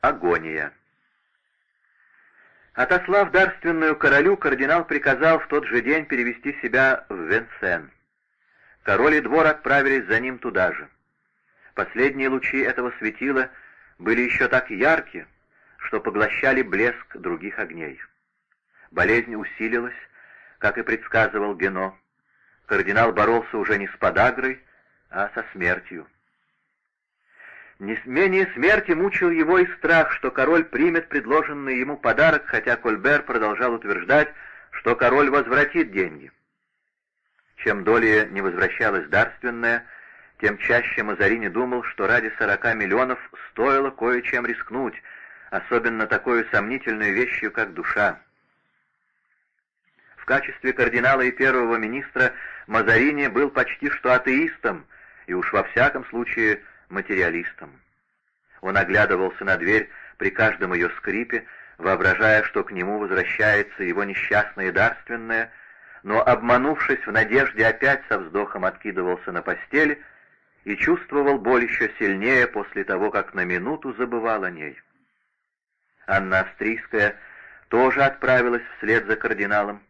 Агония. Отослав дарственную королю, кардинал приказал в тот же день перевести себя в Венсен. Король и двор отправились за ним туда же. Последние лучи этого светила были еще так ярки, что поглощали блеск других огней. Болезнь усилилась, как и предсказывал Гено. Кардинал боролся уже не с подагрой, а со смертью. Не менее смерти мучил его и страх, что король примет предложенный ему подарок, хотя Кольбер продолжал утверждать, что король возвратит деньги. Чем долее не возвращалась дарственная, тем чаще Мазарини думал, что ради сорока миллионов стоило кое-чем рискнуть, особенно такой сомнительной вещью, как душа. В качестве кардинала и первого министра Мазарини был почти что атеистом, и уж во всяком случае материалистом. Он оглядывался на дверь при каждом ее скрипе, воображая, что к нему возвращается его несчастное дарственное, но, обманувшись в надежде, опять со вздохом откидывался на постели и чувствовал боль еще сильнее после того, как на минуту забывал о ней. Анна Австрийская тоже отправилась вслед за кардиналом,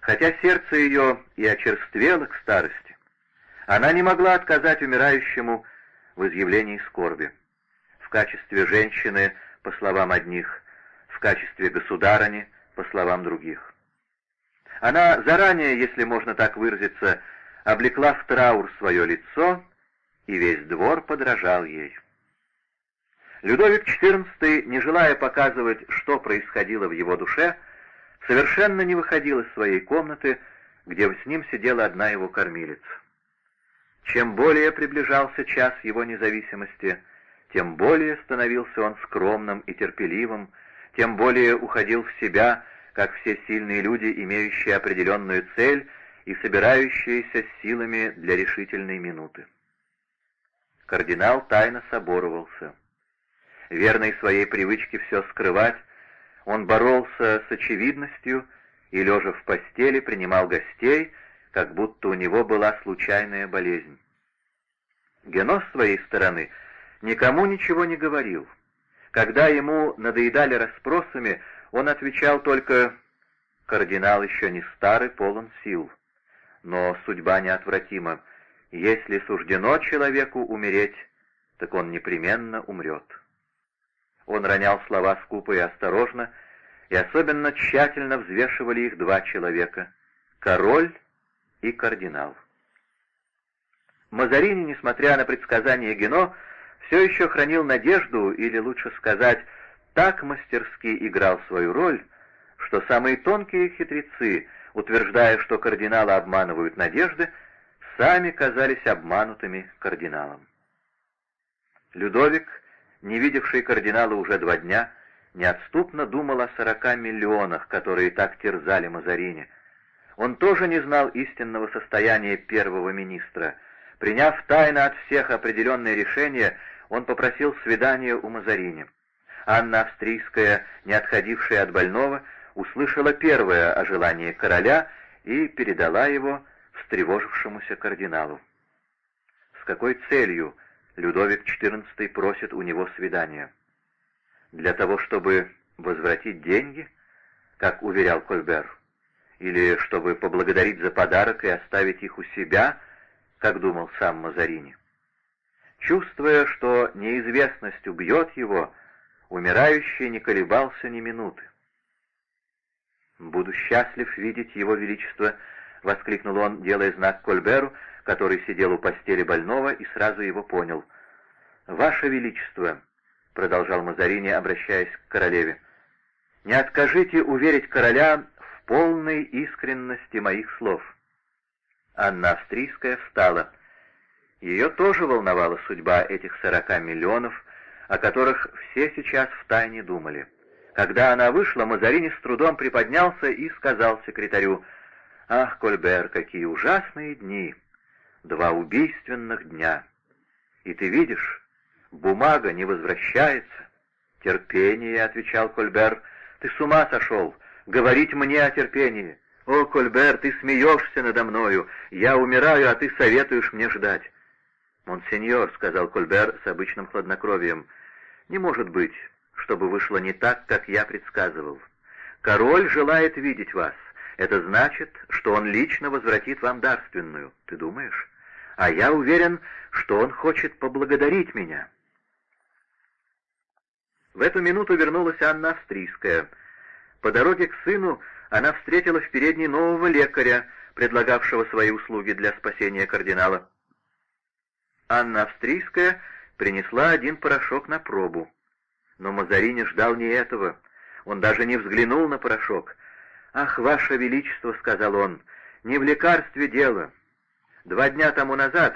хотя сердце ее и очерствело к старости. Она не могла отказать умирающему в изъявлении скорби. В качестве женщины, по словам одних, в качестве государыни, по словам других. Она заранее, если можно так выразиться, облекла в траур свое лицо, и весь двор подражал ей. Людовик XIV, не желая показывать, что происходило в его душе, совершенно не выходил из своей комнаты, где с ним сидела одна его кормилица. Чем более приближался час его независимости, тем более становился он скромным и терпеливым, тем более уходил в себя, как все сильные люди, имеющие определенную цель и собирающиеся силами для решительной минуты. Кардинал тайно соборовался. Верный своей привычке все скрывать, он боролся с очевидностью и, лежа в постели, принимал гостей, как будто у него была случайная болезнь. Гено с своей стороны никому ничего не говорил. Когда ему надоедали расспросами, он отвечал только «Кардинал еще не старый, полон сил». Но судьба неотвратима. Если суждено человеку умереть, так он непременно умрет. Он ронял слова скупо и осторожно, и особенно тщательно взвешивали их два человека — король и кардинал. Мазарини, несмотря на предсказания Гено, все еще хранил надежду, или лучше сказать, так мастерски играл свою роль, что самые тонкие хитрецы, утверждая, что кардиналы обманывают надежды, сами казались обманутыми кардиналом. Людовик, не видевший кардинала уже два дня, неотступно думал о сорока миллионах, которые так терзали Мазарини. Он тоже не знал истинного состояния первого министра. Приняв тайно от всех определенное решение, он попросил свидания у Мазарини. Анна Австрийская, не отходившая от больного, услышала первое о желании короля и передала его встревожившемуся кардиналу. С какой целью Людовик XIV просит у него свидания? Для того, чтобы возвратить деньги, как уверял Кольбер? Или чтобы поблагодарить за подарок и оставить их у себя, как думал сам Мазарини. Чувствуя, что неизвестность убьет его, умирающий не колебался ни минуты. «Буду счастлив видеть его величество», — воскликнул он, делая знак Кольберу, который сидел у постели больного и сразу его понял. «Ваше величество», — продолжал Мазарини, обращаясь к королеве, — «не откажите уверить короля полной искренности моих слов. Анна Австрийская встала. Ее тоже волновала судьба этих сорока миллионов, о которых все сейчас втайне думали. Когда она вышла, Мазарини с трудом приподнялся и сказал секретарю, «Ах, Кольбер, какие ужасные дни! Два убийственных дня! И ты видишь, бумага не возвращается!» «Терпение», — отвечал Кольбер, — «ты с ума сошел! Говорить мне о терпении. О, Кольбер, ты смеешься надо мною, я умираю, а ты советуешь мне ждать. «Монсеньор», — сказал Кольбер с обычным хладнокровием, — «не может быть, чтобы вышло не так, как я предсказывал. Король желает видеть вас. Это значит, что он лично возвратит вам дарственную. Ты думаешь? А я уверен, что он хочет поблагодарить меня». В эту минуту вернулась Анна Австрийская. По дороге к сыну она встретила в передней нового лекаря, предлагавшего свои услуги для спасения кардинала. Анна Австрийская принесла один порошок на пробу. Но Мазарини ждал не этого. Он даже не взглянул на порошок. «Ах, Ваше Величество!» — сказал он. «Не в лекарстве дело. Два дня тому назад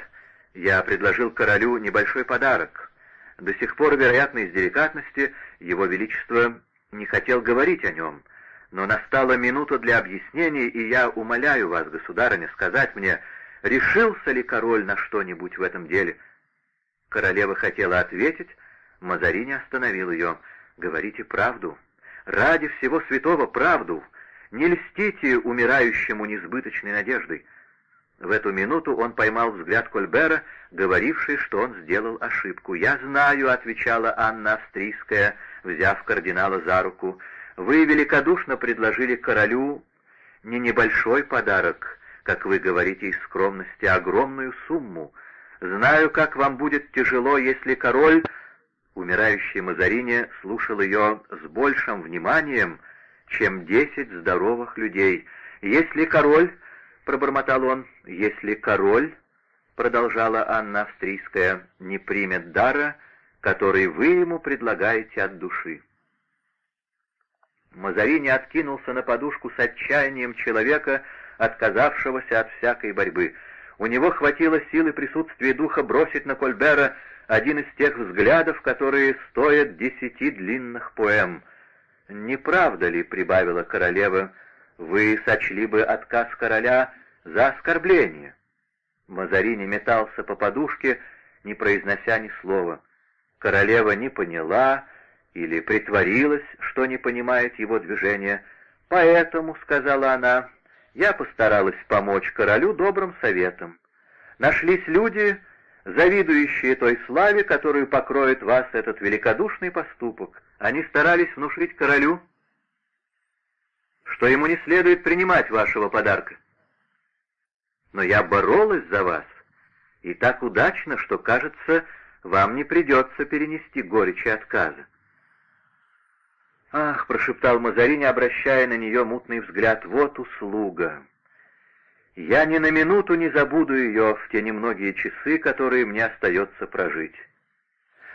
я предложил королю небольшой подарок. До сих пор, вероятно, из деликатности, его величество не хотел говорить о нем, но настала минута для объяснений, и я умоляю вас, государыня, сказать мне, решился ли король на что-нибудь в этом деле. Королева хотела ответить, Мазарини остановил ее. «Говорите правду. Ради всего святого правду. Не льстите умирающему несбыточной надеждой». В эту минуту он поймал взгляд Кольбера, говоривший, что он сделал ошибку. «Я знаю», — отвечала Анна Австрийская, взяв кардинала за руку, — «вы великодушно предложили королю не небольшой подарок, как вы говорите из скромности, а огромную сумму. Знаю, как вам будет тяжело, если король...» Умирающий Мазарини слушал ее с большим вниманием, чем десять здоровых людей. «Если король — пробормотал он, — «если король, — продолжала Анна Австрийская, — не примет дара, который вы ему предлагаете от души». Мазарини откинулся на подушку с отчаянием человека, отказавшегося от всякой борьбы. У него хватило силы присутствия духа бросить на Кольбера один из тех взглядов, которые стоят десяти длинных поэм. «Не правда ли, — прибавила королева, — вы сочли бы отказ короля за оскорбление. Мазарини метался по подушке, не произнося ни слова. Королева не поняла или притворилась, что не понимает его движения. «Поэтому», — сказала она, — «я постаралась помочь королю добрым советом. Нашлись люди, завидующие той славе, которую покроет вас этот великодушный поступок. Они старались внушить королю, что ему не следует принимать вашего подарка. Но я боролась за вас, и так удачно, что, кажется, вам не придется перенести горечи отказа. «Ах!» — прошептал Мазарини, обращая на нее мутный взгляд. «Вот услуга! Я ни на минуту не забуду ее в те немногие часы, которые мне остается прожить.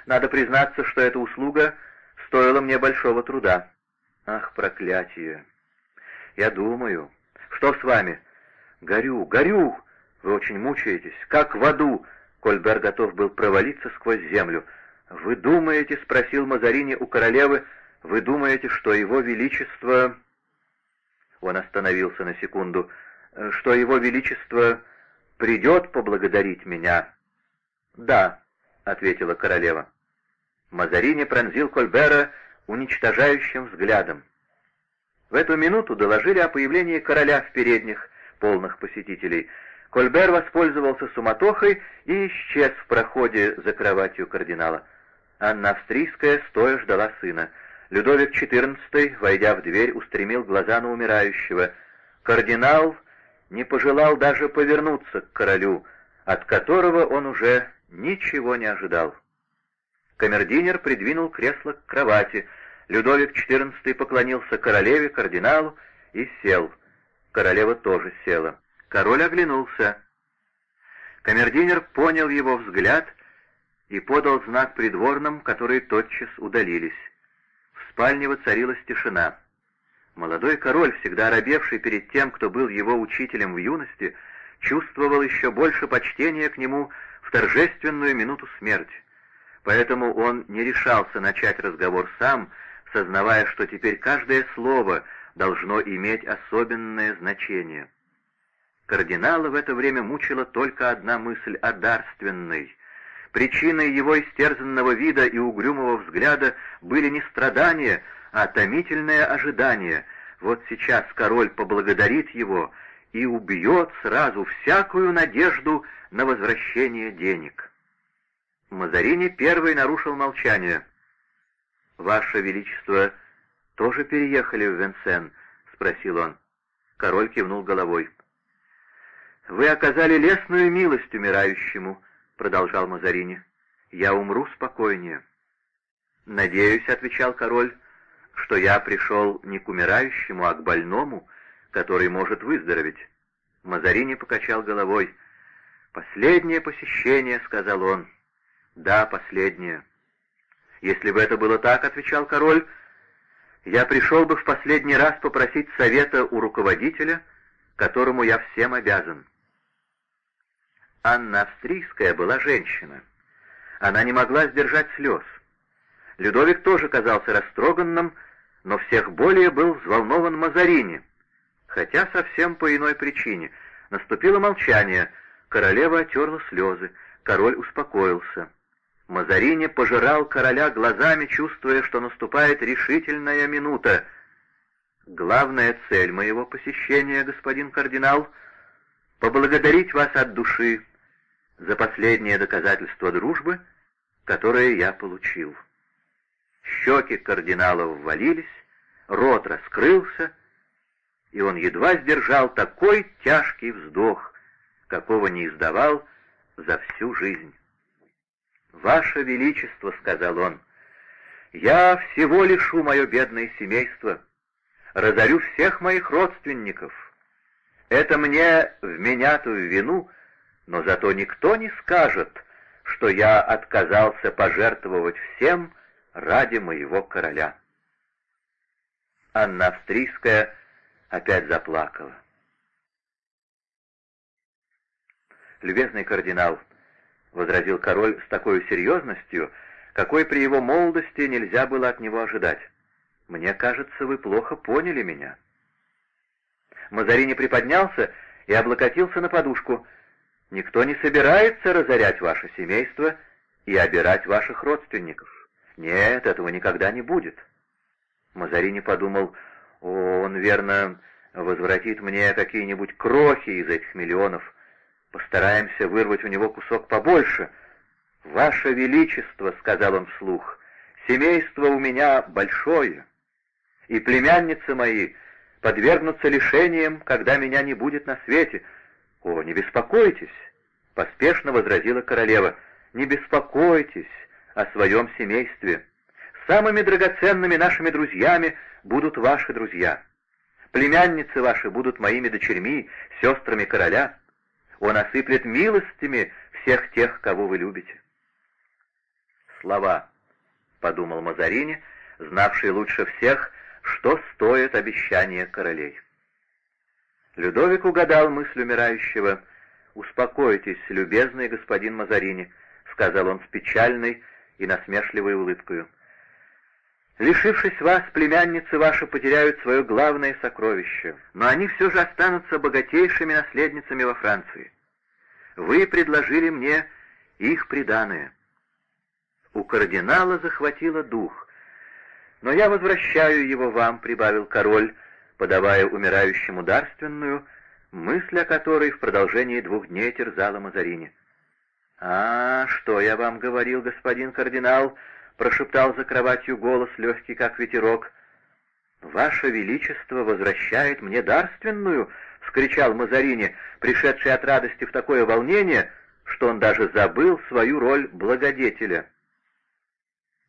Надо признаться, что эта услуга стоила мне большого труда. Ах, проклятие! «Я думаю». «Что с вами?» «Горю, горю! Вы очень мучаетесь, как в аду!» Кольбер готов был провалиться сквозь землю. «Вы думаете?» — спросил Мазарини у королевы. «Вы думаете, что его величество...» Он остановился на секунду. «Что его величество придет поблагодарить меня?» «Да», — ответила королева. Мазарини пронзил Кольбера уничтожающим взглядом. В эту минуту доложили о появлении короля в передних, полных посетителей. Кольбер воспользовался суматохой и исчез в проходе за кроватью кардинала. Анна Австрийская стоя ждала сына. Людовик XIV, войдя в дверь, устремил глаза на умирающего. Кардинал не пожелал даже повернуться к королю, от которого он уже ничего не ожидал. Камердинер придвинул кресло к кровати — Людовик XIV поклонился королеве, кардиналу и сел. Королева тоже села. Король оглянулся. Камердинер понял его взгляд и подал знак придворным, которые тотчас удалились. В спальне воцарилась тишина. Молодой король, всегда робевший перед тем, кто был его учителем в юности, чувствовал еще больше почтения к нему в торжественную минуту смерти. Поэтому он не решался начать разговор сам, сознавая, что теперь каждое слово должно иметь особенное значение. Кардинала в это время мучила только одна мысль о дарственной. Причиной его истерзанного вида и угрюмого взгляда были не страдания, а томительное ожидание. Вот сейчас король поблагодарит его и убьет сразу всякую надежду на возвращение денег. Мазарини первый нарушил молчание — «Ваше Величество тоже переехали в Венсен?» — спросил он. Король кивнул головой. «Вы оказали лестную милость умирающему», — продолжал Мазарини. «Я умру спокойнее». «Надеюсь», — отвечал король, — «что я пришел не к умирающему, а к больному, который может выздороветь». Мазарини покачал головой. «Последнее посещение», — сказал он. «Да, последнее». «Если бы это было так», — отвечал король, — «я пришел бы в последний раз попросить совета у руководителя, которому я всем обязан». Анна Австрийская была женщина. Она не могла сдержать слез. Людовик тоже казался растроганным, но всех более был взволнован Мазарини, хотя совсем по иной причине. Наступило молчание, королева отерла слезы, король успокоился. Мазарини пожирал короля глазами, чувствуя, что наступает решительная минута. «Главная цель моего посещения, господин кардинал, — поблагодарить вас от души за последнее доказательство дружбы, которое я получил». Щеки кардинала ввалились, рот раскрылся, и он едва сдержал такой тяжкий вздох, какого не издавал за всю жизнь. «Ваше Величество», — сказал он, — «я всего лишу мое бедное семейство, разорю всех моих родственников. Это мне вменятую вину, но зато никто не скажет, что я отказался пожертвовать всем ради моего короля». Анна Австрийская опять заплакала. «Любезный кардинал», возразил король с такой серьезностью, какой при его молодости нельзя было от него ожидать. «Мне кажется, вы плохо поняли меня». Мазарини приподнялся и облокотился на подушку. «Никто не собирается разорять ваше семейство и обирать ваших родственников. Нет, этого никогда не будет». Мазарини подумал, «Он, верно, возвратит мне какие-нибудь крохи из этих миллионов, Постараемся вырвать у него кусок побольше. «Ваше Величество», — сказал он вслух, — «семейство у меня большое, и племянницы мои подвергнутся лишениям, когда меня не будет на свете». «О, не беспокойтесь», — поспешно возразила королева, — «не беспокойтесь о своем семействе. Самыми драгоценными нашими друзьями будут ваши друзья. Племянницы ваши будут моими дочерьми, сестрами короля». Он осыплет милостями всех тех, кого вы любите. Слова, — подумал Мазарини, знавший лучше всех, что стоит обещание королей. Людовик угадал мысль умирающего. «Успокойтесь, любезный господин Мазарини», — сказал он с печальной и насмешливой улыбкою. Лишившись вас, племянницы ваши потеряют свое главное сокровище, но они все же останутся богатейшими наследницами во Франции. Вы предложили мне их приданое. У кардинала захватило дух. Но я возвращаю его вам, — прибавил король, подавая умирающему дарственную, мысль о которой в продолжении двух дней терзала Мазарини. «А, что я вам говорил, господин кардинал?» — прошептал за кроватью голос, легкий как ветерок. «Ваше Величество возвращает мне дарственную!» — вскричал Мазарини, пришедший от радости в такое волнение, что он даже забыл свою роль благодетеля.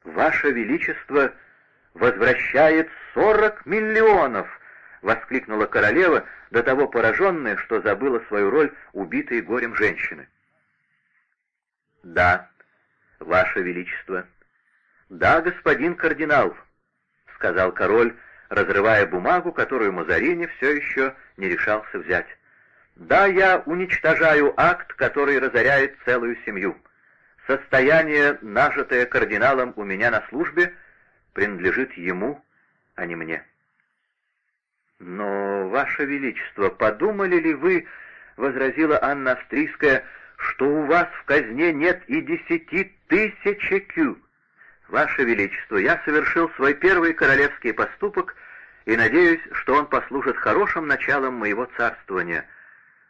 «Ваше Величество возвращает сорок миллионов!» — воскликнула королева, до того пораженная, что забыла свою роль убитой горем женщины. «Да, Ваше Величество», «Да, господин кардинал», — сказал король, разрывая бумагу, которую Мазарини все еще не решался взять. «Да, я уничтожаю акт, который разоряет целую семью. Состояние, нажитое кардиналом у меня на службе, принадлежит ему, а не мне». «Но, Ваше Величество, подумали ли вы, — возразила Анна Австрийская, — что у вас в казне нет и десяти тысяч кю?» «Ваше Величество, я совершил свой первый королевский поступок и надеюсь, что он послужит хорошим началом моего царствования».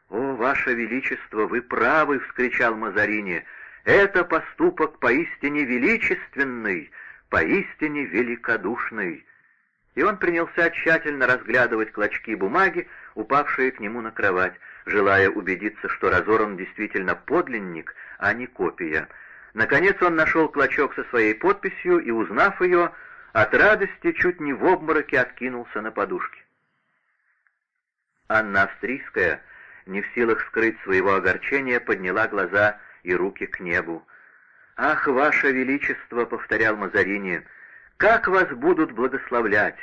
«О, Ваше Величество, вы правы!» — вскричал Мазарини. «Это поступок поистине величественный, поистине великодушный». И он принялся тщательно разглядывать клочки бумаги, упавшие к нему на кровать, желая убедиться, что разорван действительно подлинник, а не копия. Наконец он нашел клочок со своей подписью и, узнав ее, от радости чуть не в обмороке откинулся на подушке. Анна Австрийская, не в силах скрыть своего огорчения, подняла глаза и руки к небу. «Ах, Ваше Величество!» — повторял Мазарини. «Как вас будут благословлять!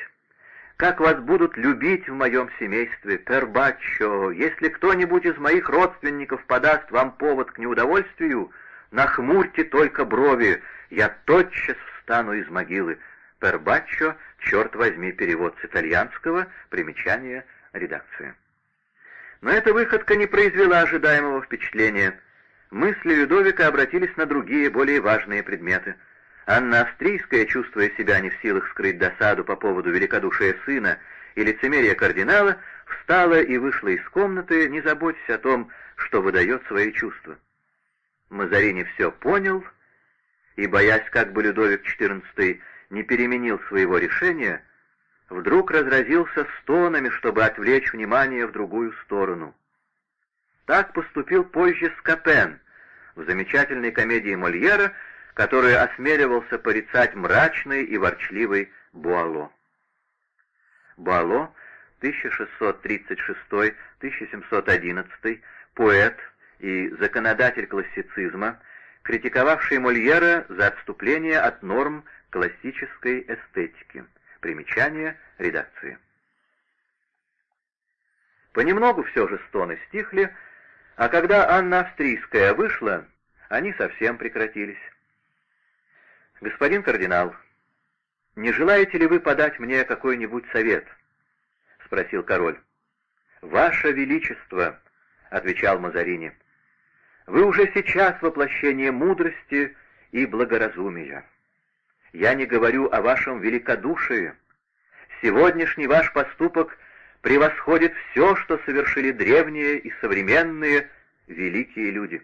Как вас будут любить в моем семействе, Пербаччо! Если кто-нибудь из моих родственников подаст вам повод к неудовольствию, нахмурьте только брови, я тотчас встану из могилы». Пербаччо, черт возьми, перевод с итальянского, примечание редакции. Но эта выходка не произвела ожидаемого впечатления. Мысли Людовика обратились на другие, более важные предметы. Анна Австрийская, чувствуя себя не в силах скрыть досаду по поводу великодушия сына и лицемерия кардинала, встала и вышла из комнаты, не заботясь о том, что выдает свои чувства. Мазарини все понял, и, боясь, как бы Людовик XIV не переменил своего решения, вдруг разразился стонами, чтобы отвлечь внимание в другую сторону. Так поступил позже Скопен в замечательной комедии Мольера, которую осмеливался порицать мрачный и ворчливый Буало. Буало, 1636-1711, поэт и законодатель классицизма, критиковавший Мольера за отступление от норм классической эстетики. Примечание редакции. Понемногу все же стоны стихли, а когда Анна Австрийская вышла, они совсем прекратились. «Господин кардинал, не желаете ли вы подать мне какой-нибудь совет?» — спросил король. «Ваше Величество», — отвечал Мазарини, — «вы уже сейчас воплощение мудрости и благоразумия. Я не говорю о вашем великодушии. Сегодняшний ваш поступок превосходит все, что совершили древние и современные великие люди.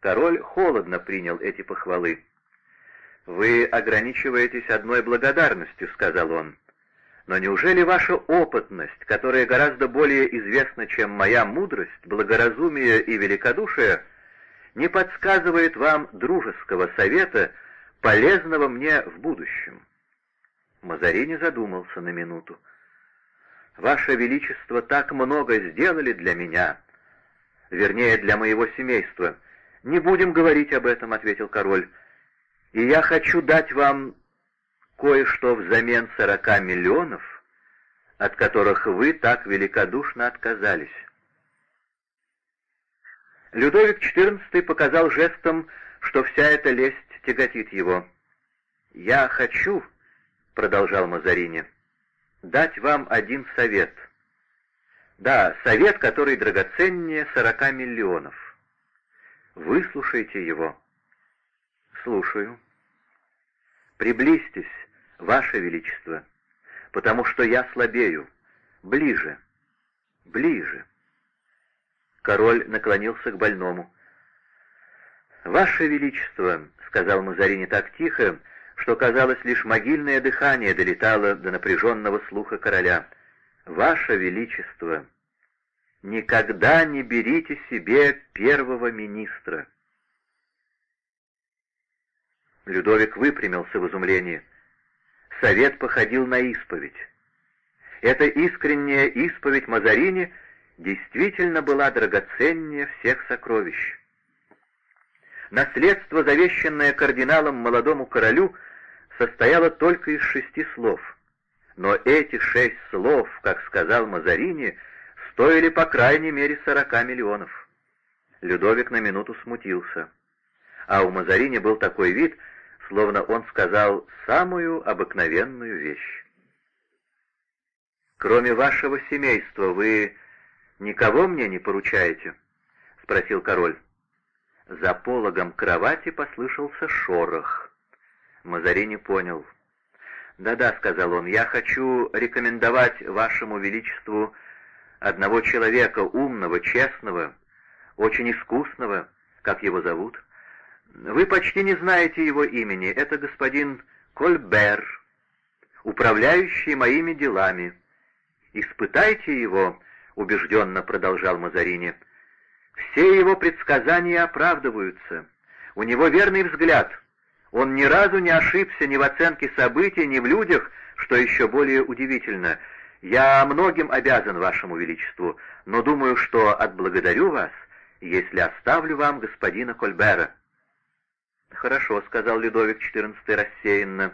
Король холодно принял эти похвалы. «Вы ограничиваетесь одной благодарностью», — сказал он. «Но неужели ваша опытность, которая гораздо более известна, чем моя мудрость, благоразумие и великодушие, не подсказывает вам дружеского совета, полезного мне в будущем. Мазарини задумался на минуту. «Ваше Величество так много сделали для меня, вернее, для моего семейства. Не будем говорить об этом», — ответил король. «И я хочу дать вам кое-что взамен сорока миллионов, от которых вы так великодушно отказались». Людовик XIV показал жестом, что вся эта лесть тяготит его. «Я хочу», — продолжал Мазарини, — «дать вам один совет. Да, совет, который драгоценнее сорока миллионов. Выслушайте его». «Слушаю». «Приблизьтесь, Ваше Величество, потому что я слабею. Ближе, ближе». Король наклонился к больному. «Ваше Величество», — сказал Мазарини так тихо, что, казалось, лишь могильное дыхание долетало до напряженного слуха короля. «Ваше Величество, никогда не берите себе первого министра». Людовик выпрямился в изумлении. Совет походил на исповедь. Эта искренняя исповедь Мазарини действительно была драгоценнее всех сокровищ. Наследство, завещанное кардиналом молодому королю, состояло только из шести слов. Но эти шесть слов, как сказал Мазарини, стоили по крайней мере сорока миллионов. Людовик на минуту смутился. А у Мазарини был такой вид, словно он сказал самую обыкновенную вещь. «Кроме вашего семейства вы никого мне не поручаете?» — спросил король. За пологом кровати послышался шорох. Мазарини понял. «Да-да», — сказал он, — «я хочу рекомендовать вашему величеству одного человека, умного, честного, очень искусного, как его зовут?» Вы почти не знаете его имени. Это господин Кольбер, управляющий моими делами. Испытайте его, — убежденно продолжал Мазарини. Все его предсказания оправдываются. У него верный взгляд. Он ни разу не ошибся ни в оценке событий, ни в людях, что еще более удивительно. Я многим обязан вашему величеству, но думаю, что отблагодарю вас, если оставлю вам господина Кольбера». «Хорошо», — сказал Людовик XIV рассеянно.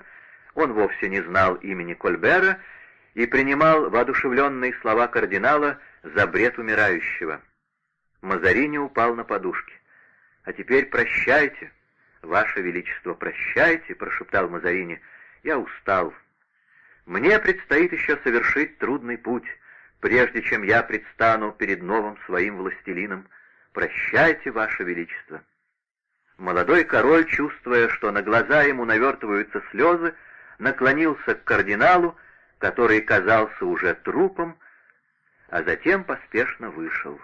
Он вовсе не знал имени Кольбера и принимал воодушевленные слова кардинала за бред умирающего. Мазарини упал на подушки. «А теперь прощайте, Ваше Величество, прощайте», — прошептал Мазарини. «Я устал. Мне предстоит еще совершить трудный путь, прежде чем я предстану перед новым своим властелином. Прощайте, Ваше Величество». Молодой король, чувствуя, что на глаза ему навертываются слезы, наклонился к кардиналу, который казался уже трупом, а затем поспешно вышел.